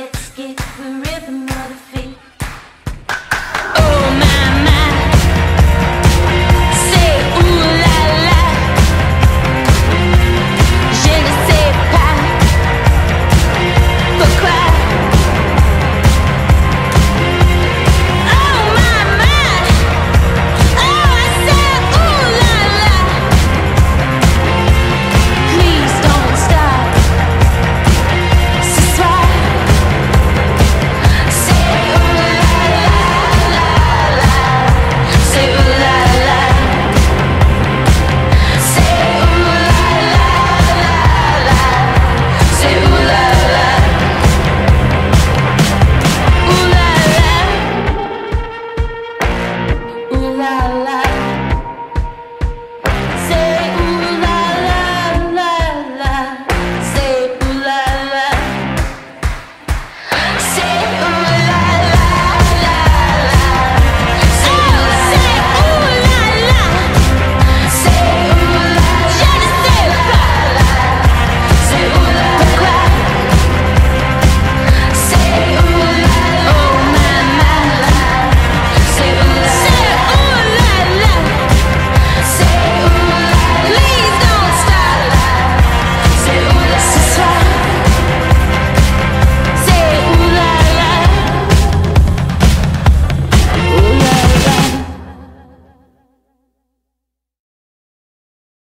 let's get the rhythm. la la.